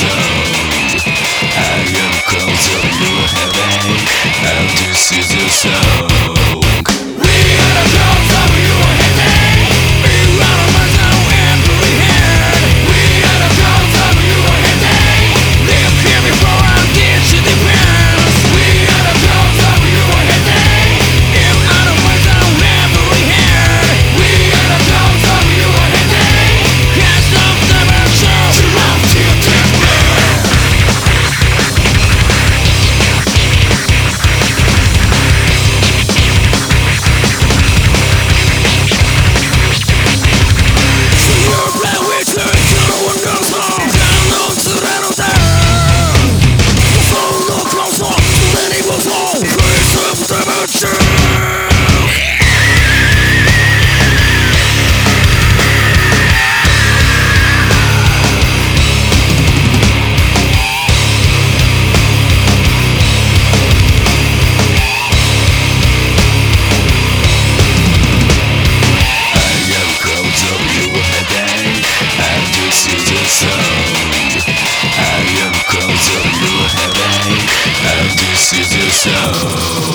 Yes. this is the sound I am cause of your headache And this is the sound